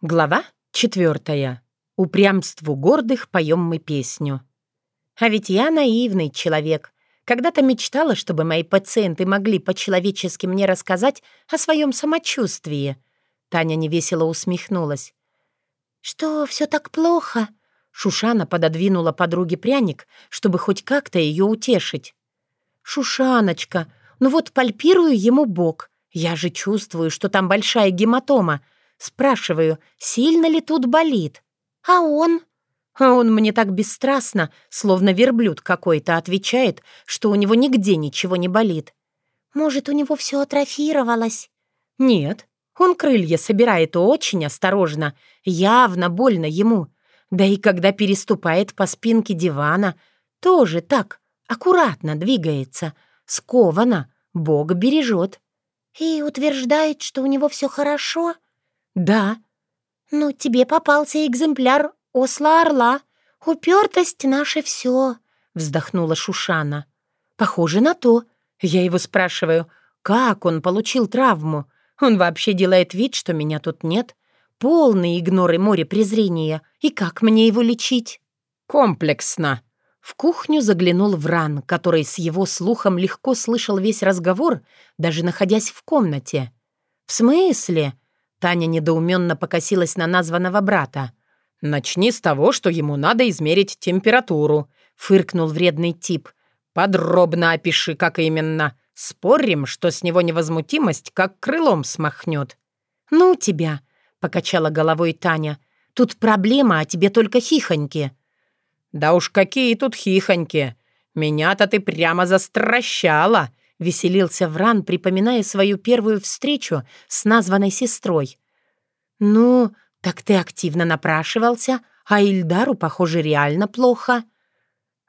Глава четвертая. Упрямству гордых поем мы песню. А ведь я наивный человек. Когда-то мечтала, чтобы мои пациенты могли по-человечески мне рассказать о своем самочувствии. Таня невесело усмехнулась. «Что, все так плохо?» Шушана пододвинула подруге пряник, чтобы хоть как-то ее утешить. «Шушаночка, ну вот пальпирую ему бок. Я же чувствую, что там большая гематома. Спрашиваю, сильно ли тут болит? А он? А он мне так бесстрастно, словно верблюд какой-то, отвечает, что у него нигде ничего не болит. Может, у него все атрофировалось? Нет, он крылья собирает очень осторожно, явно больно ему. Да и когда переступает по спинке дивана, тоже так, аккуратно двигается, скованно, Бог бережет. И утверждает, что у него все хорошо — «Да». «Ну, тебе попался экземпляр осла-орла. Упертость наше все», — вздохнула Шушана. «Похоже на то. Я его спрашиваю, как он получил травму? Он вообще делает вид, что меня тут нет. Полный игнор и море презрения. И как мне его лечить?» «Комплексно». В кухню заглянул Вран, который с его слухом легко слышал весь разговор, даже находясь в комнате. «В смысле?» Таня недоуменно покосилась на названного брата. «Начни с того, что ему надо измерить температуру», — фыркнул вредный тип. «Подробно опиши, как именно. Спорим, что с него невозмутимость как крылом смахнет». «Ну тебя», — покачала головой Таня. «Тут проблема, а тебе только хихоньки». «Да уж какие тут хихоньки! Меня-то ты прямо застращала!» — веселился Вран, припоминая свою первую встречу с названной сестрой. «Ну, так ты активно напрашивался, а Ильдару, похоже, реально плохо».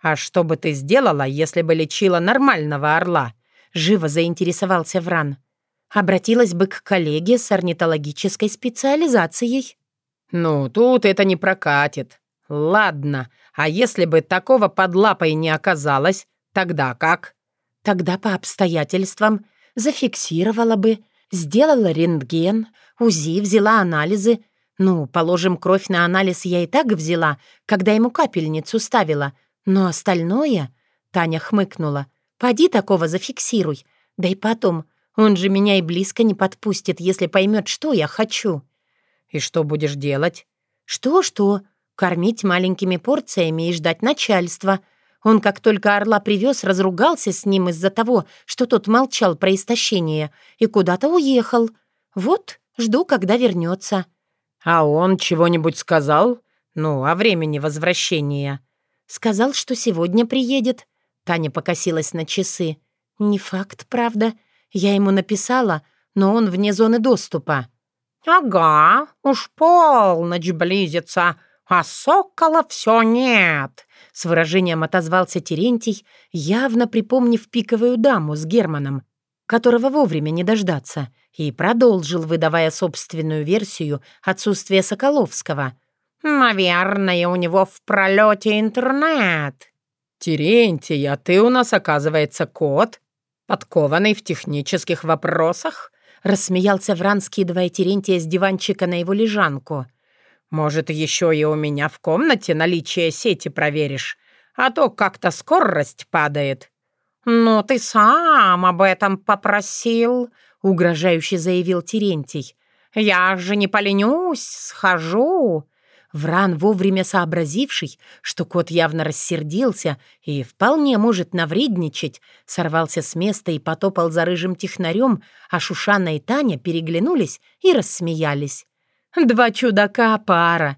«А что бы ты сделала, если бы лечила нормального орла?» — живо заинтересовался Вран. «Обратилась бы к коллеге с орнитологической специализацией». «Ну, тут это не прокатит. Ладно, а если бы такого под лапой не оказалось, тогда как?» Тогда по обстоятельствам зафиксировала бы, сделала рентген, УЗИ, взяла анализы. Ну, положим, кровь на анализ я и так взяла, когда ему капельницу ставила. Но остальное... Таня хмыкнула. «Поди такого зафиксируй. Да и потом, он же меня и близко не подпустит, если поймет, что я хочу». «И что будешь делать?» «Что-что? Кормить маленькими порциями и ждать начальства. Он, как только орла привез, разругался с ним из-за того, что тот молчал про истощение, и куда-то уехал. Вот, жду, когда вернется. «А он чего-нибудь сказал? Ну, о времени возвращения?» «Сказал, что сегодня приедет». Таня покосилась на часы. «Не факт, правда. Я ему написала, но он вне зоны доступа». «Ага, уж полночь близится, а сокола все нет», с выражением отозвался Терентий, явно припомнив пиковую даму с Германом, которого вовремя не дождаться, и продолжил, выдавая собственную версию отсутствия Соколовского. «Наверное, у него в пролете интернет». «Терентий, а ты у нас, оказывается, кот, подкованный в технических вопросах?» рассмеялся Вран, скидывая Терентия с диванчика на его лежанку — может, еще и у меня в комнате наличие сети проверишь, а то как-то скорость падает». «Ну, ты сам об этом попросил», — угрожающе заявил Терентий. «Я же не поленюсь, схожу». Вран, вовремя сообразивший, что кот явно рассердился и вполне может навредничать, сорвался с места и потопал за рыжим технарем, а Шушана и Таня переглянулись и рассмеялись. Два чудака пара.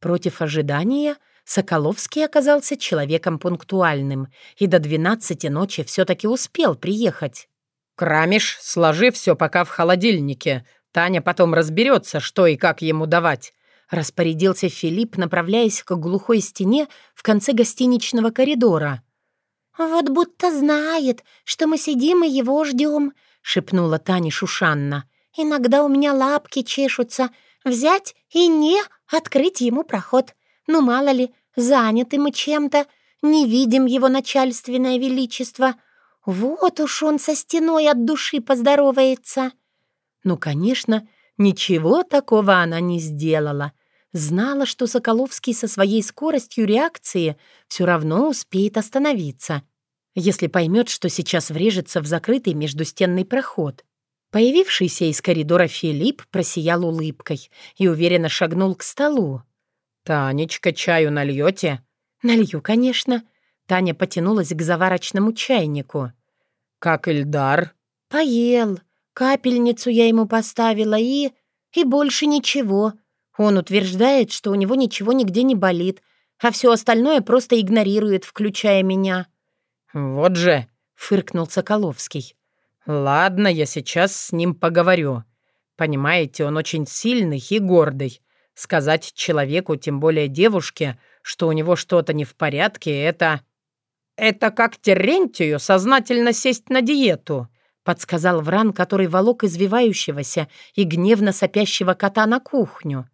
Против ожидания Соколовский оказался человеком пунктуальным и до двенадцати ночи все-таки успел приехать. «Крамиш, сложи все пока в холодильнике. Таня потом разберется, что и как ему давать», — распорядился Филипп, направляясь к глухой стене в конце гостиничного коридора. «Вот будто знает, что мы сидим и его ждем», — шепнула Таня Шушанна. «Иногда у меня лапки чешутся, Взять и не открыть ему проход. Ну, мало ли, заняты мы чем-то, не видим его начальственное величество. Вот уж он со стеной от души поздоровается. Ну, конечно, Ничего такого она не сделала. Знала, что Соколовский со своей скоростью реакции все равно успеет остановиться, если поймет, что сейчас врежется в закрытый междустенный проход. Появившийся из коридора Филипп просиял улыбкой и уверенно шагнул к столу. «Танечка, чаю нальете?» «Налью, конечно». Таня потянулась к заварочному чайнику. «Как Ильдар?» «Поел. Капельницу я ему поставила и... и больше ничего. Он утверждает, что у него ничего нигде не болит, а все остальное просто игнорирует, включая меня». «Вот же!» — фыркнул Соколовский. «Ладно, я сейчас с ним поговорю. Понимаете, он очень сильный и гордый. Сказать человеку, тем более девушке, что у него что-то не в порядке, это... Это как Терентию сознательно сесть на диету», — подсказал Вран, который волок извивающегося и гневно сопящего кота на кухню.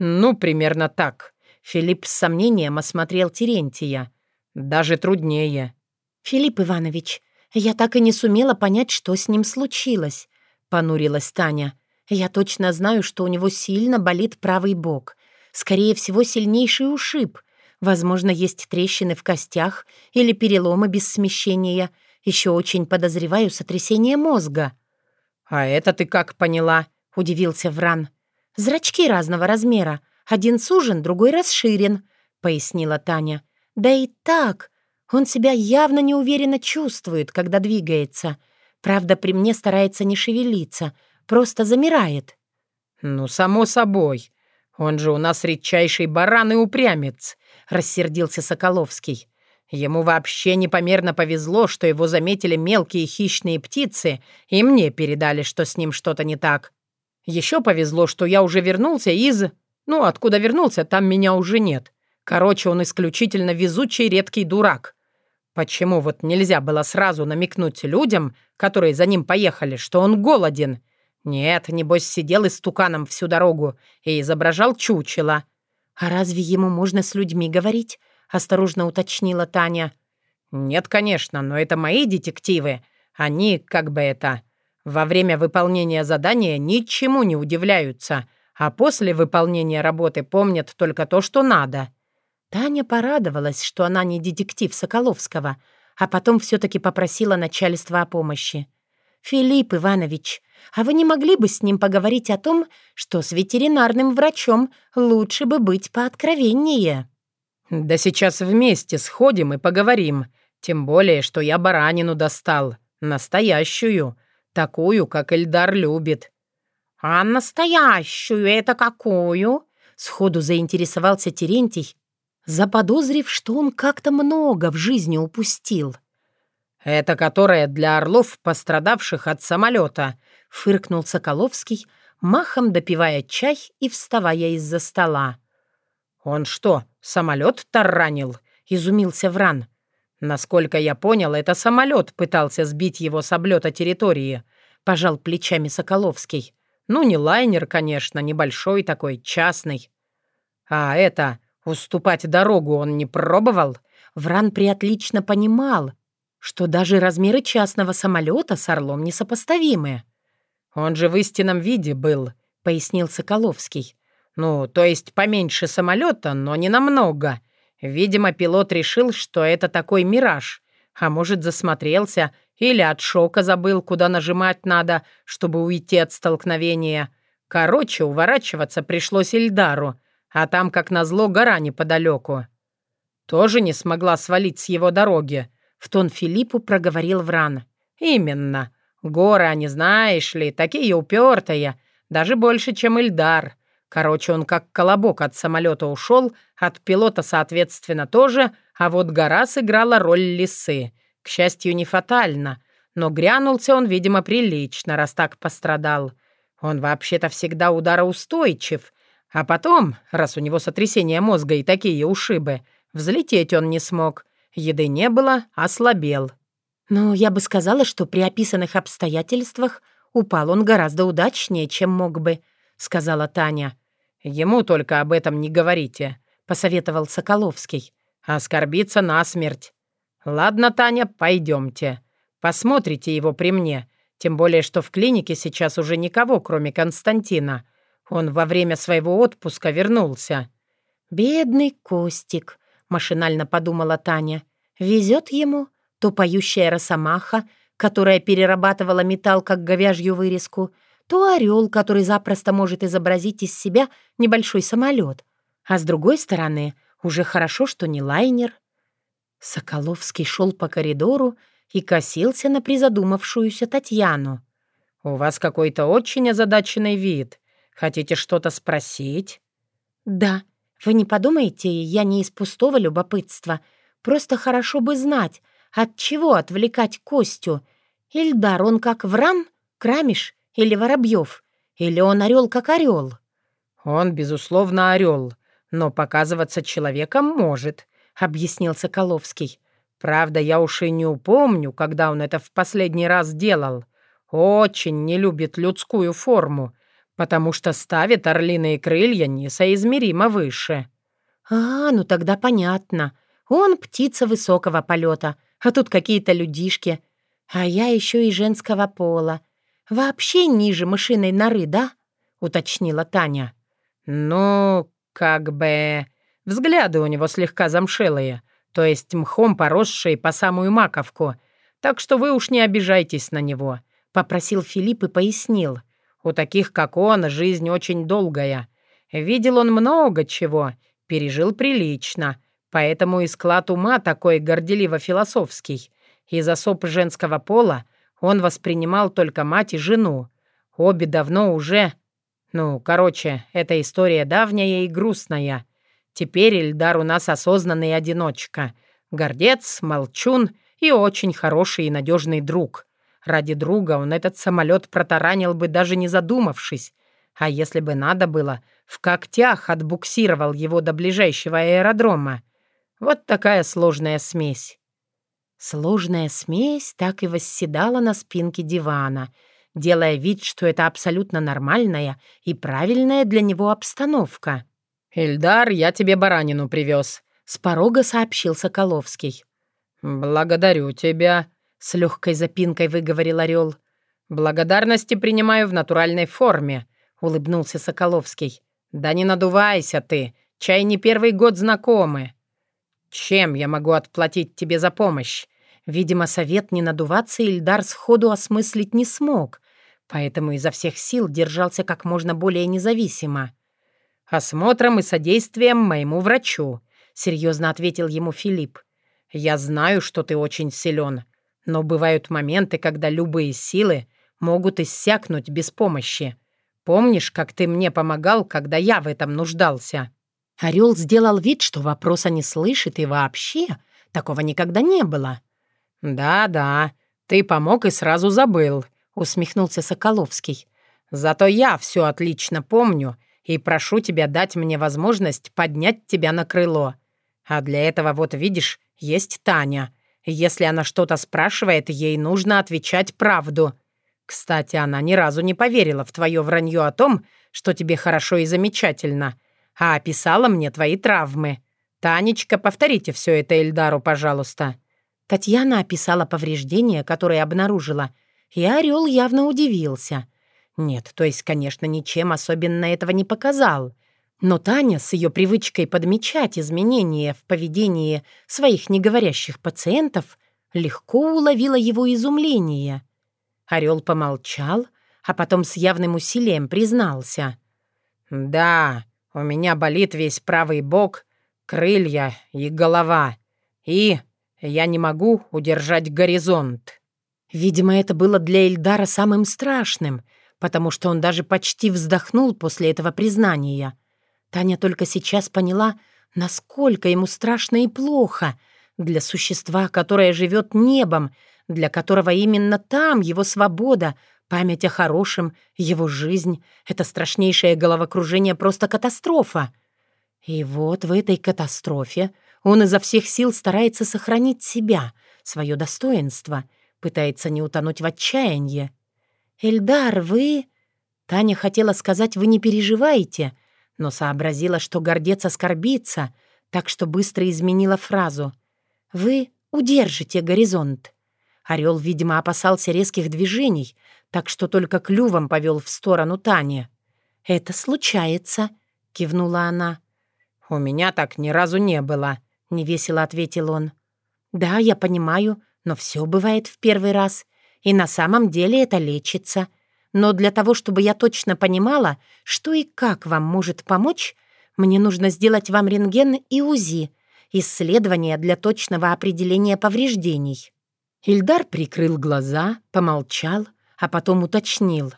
«Ну, примерно так». Филипп с сомнением осмотрел Терентия. «Даже труднее». «Филипп Иванович, «Я так и не сумела понять, что с ним случилось», — понурилась Таня. «Я точно знаю, что у него сильно болит правый бок. Скорее всего, сильнейший ушиб. Возможно, есть трещины в костях или переломы без смещения. Еще очень подозреваю сотрясение мозга». «А это ты как поняла?» — удивился Вран. «Зрачки разного размера. Один сужен, другой расширен», — пояснила Таня. «Да и так, он себя явно неуверенно чувствует, когда двигается. Правда, при мне старается не шевелиться, просто замирает. «Ну, само собой. Он же у нас редчайший баран и упрямец», — рассердился Соколовский. Ему вообще непомерно повезло, что его заметили мелкие хищные птицы, и мне передали, что с ним что-то не так. Еще повезло, что я уже вернулся из... Ну, откуда вернулся, там меня уже нет. Короче, он исключительно везучий редкий дурак. Почему вот нельзя было сразу намекнуть людям, которые за ним поехали, что он голоден? Нет, небось, сидел истуканом всю дорогу и изображал чучело. «А разве ему можно с людьми говорить?» — осторожно уточнила Таня. «Нет, конечно, но это мои детективы. Они, как бы это, во время выполнения задания ничему не удивляются, а после выполнения работы помнят только то, что надо». Таня порадовалась, что она не детектив Соколовского, а потом все-таки попросила начальство о помощи. «Филипп Иванович, а вы не могли бы с ним поговорить о том, что с ветеринарным врачом лучше бы быть пооткровеннее?» «Да сейчас вместе сходим и поговорим. Тем более, что я баранину достал. Настоящую. Такую, как Эльдар любит». «А настоящую это какую?» Сходу заинтересовался Терентий, заподозрив, что он как-то много в жизни упустил. «Это которая для орлов, пострадавших от самолета», — фыркнул Соколовский, махом допивая чай и вставая из-за стола. «Он что, самолет таранил?» — изумился Вран. «Насколько я понял, это самолет пытался сбить его с облета территории», — пожал плечами Соколовский. «Ну, не лайнер, конечно, небольшой такой, частный». «А это, Уступать дорогу он не пробовал? Вран приотлично понимал, что даже размеры частного самолета с Орлом несопоставимы. «Он же в истинном виде был», — пояснил Соколовский. «Ну, то есть поменьше самолета, но не намного. Видимо, пилот решил, что это такой мираж, а может, засмотрелся или от шока забыл, куда нажимать надо, чтобы уйти от столкновения. Короче, уворачиваться пришлось Ильдару, а там, как назло, гора неподалеку. Тоже не смогла свалить с его дороги. В тон Филиппу проговорил Вран. «Именно. Горы, они, знаешь ли, такие упертые, даже больше, чем Ильдар. Короче, он как колобок от самолета ушел, от пилота, соответственно, тоже, а вот гора сыграла роль лисы. К счастью, не фатально, но грянулся он, видимо, прилично, раз так пострадал. Он вообще-то всегда удароустойчив, а потом, раз у него сотрясение мозга и такие ушибы, взлететь он не смог. Еды не было, ослабел. Но я бы сказала, что при описанных обстоятельствах упал он гораздо удачнее, чем мог бы, сказала Таня. Ему только об этом не говорите, посоветовал Соколовский. Оскорбиться насмерть. Ладно, Таня, пойдемте. Посмотрите его при мне. Тем более, что в клинике сейчас уже никого, кроме Константина. Он во время своего отпуска вернулся». «Бедный Костик», — машинально подумала Таня. «Везет ему то поющая росомаха, которая перерабатывала металл как говяжью вырезку, то орел, который запросто может изобразить из себя небольшой самолет. А с другой стороны, уже хорошо, что не лайнер». Соколовский шел по коридору и косился на призадумавшуюся Татьяну. «У вас какой-то очень озадаченный вид. Хотите что-то спросить?» «Да. Вы не подумайте, я не из пустого любопытства. Просто хорошо бы знать, от чего отвлекать Костю. Ильдар, он как Вран, Крамиш или Воробьев? Или он орел как орел?» «Он, безусловно, орел, но показываться человеком может», — объяснил Соколовский. «Правда, я уж и не упомню, когда он это в последний раз делал. Очень не любит людскую форму, потому что ставит орлиные крылья несоизмеримо выше». «А, ну тогда понятно. Он птица высокого полета, а тут какие-то людишки. А я еще и женского пола. Вообще ниже мышиной норы, да?» — уточнила Таня. «Ну, как бы...» Взгляды у него слегка замшелые, то есть мхом поросшие по самую маковку. Так что вы уж не обижайтесь на него», — попросил Филипп и пояснил. «У таких, как он, жизнь очень долгая. Видел он много чего, пережил прилично, поэтому и склад ума такой горделиво-философский. Из особ женского пола он воспринимал только мать и жену. Обе давно уже... Ну, короче, эта история давняя и грустная». Теперь Ильдар у нас осознанный одиночка. Гордец, молчун и очень хороший и надежный друг. Ради друга он этот самолет протаранил бы, даже не задумавшись. А если бы надо было, в когтях отбуксировал его до ближайшего аэродрома. Вот такая сложная смесь. Сложная смесь так и восседала на спинке дивана, делая вид, что это абсолютно нормальная и правильная для него обстановка. «Ильдар, я тебе баранину привез», — с порога сообщил Соколовский. «Благодарю тебя», — с легкой запинкой выговорил Орел. «Благодарности принимаю в натуральной форме», — улыбнулся Соколовский. «Да не надувайся ты, чай не первый год знакомы». «Чем я могу отплатить тебе за помощь?» Видимо, совет не надуваться Ильдар сходу осмыслить не смог, поэтому изо всех сил держался как можно более независимо осмотром и содействием моему врачу», — серьезно ответил ему Филипп. «Я знаю, что ты очень силен, но бывают моменты, когда любые силы могут иссякнуть без помощи. Помнишь, как ты мне помогал, когда я в этом нуждался?» Орел сделал вид, что вопроса не слышит, и вообще такого никогда не было. «Да-да, ты помог и сразу забыл», — усмехнулся Соколовский. «Зато я все отлично помню и прошу тебя дать мне возможность поднять тебя на крыло. А для этого, вот видишь, есть Таня. Если она что-то спрашивает, ей нужно отвечать правду. Кстати, она ни разу не поверила в твое вранье о том, что тебе хорошо и замечательно, а описала мне твои травмы. Танечка, повторите все это Эльдару, пожалуйста». Татьяна описала повреждения, которые обнаружила, и Орел явно удивился — нет, то есть, конечно, ничем особенно этого не показал. Но Таня с ее привычкой подмечать изменения в поведении своих неговорящих пациентов легко уловила его изумление. Орел помолчал, а потом с явным усилием признался. «Да, у меня болит весь правый бок, крылья и голова. И я не могу удержать горизонт». Видимо, это было для Эльдара самым страшным — потому что он даже почти вздохнул после этого признания. Таня только сейчас поняла, насколько ему страшно и плохо для существа, которое живет небом, для которого именно там его свобода, память о хорошем, его жизнь — это страшнейшее головокружение, просто катастрофа. И вот в этой катастрофе он изо всех сил старается сохранить себя, свое достоинство, пытается не утонуть в отчаянии. «Эльдар, вы...» Таня хотела сказать «вы не переживаете», но сообразила, что гордец оскорбится, так что быстро изменила фразу. «Вы удержите горизонт. Орел, видимо, опасался резких движений, так что только клювом повел в сторону Тани. «Это случается», — кивнула она. «У меня так ни разу не было», — невесело ответил он. «Да, я понимаю, но все бывает в первый раз, и на самом деле это лечится. Но для того, чтобы я точно понимала, что и как вам может помочь, мне нужно сделать вам рентген и УЗИ, исследования для точного определения повреждений». Ильдар прикрыл глаза, помолчал, а потом уточнил.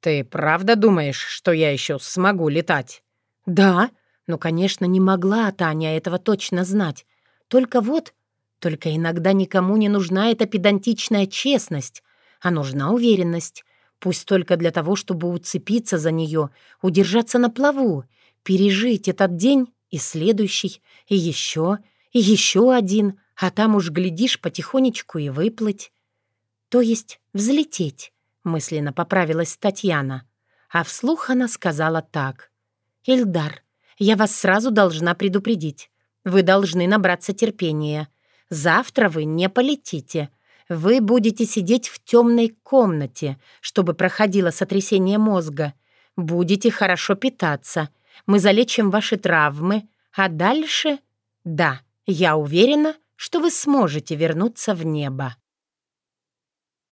«Ты правда думаешь, что я еще смогу летать?» «Да, но, конечно, не могла Таня этого точно знать. Только вот, только иногда никому не нужна эта педантичная честность, а нужна уверенность. Пусть только для того, чтобы уцепиться за нее, удержаться на плаву, пережить этот день и следующий, и еще, и еще один, а там уж, глядишь, потихонечку и выплыть. То есть взлететь, мысленно поправилась Татьяна. А вслух она сказала так. «Ильдар, я вас сразу должна предупредить. Вы должны набраться терпения. Завтра вы не полетите. Вы будете сидеть в темной комнате, чтобы проходило сотрясение мозга. Будете хорошо питаться. Мы залечим ваши травмы. А дальше... Да, я уверена, что вы сможете вернуться в небо.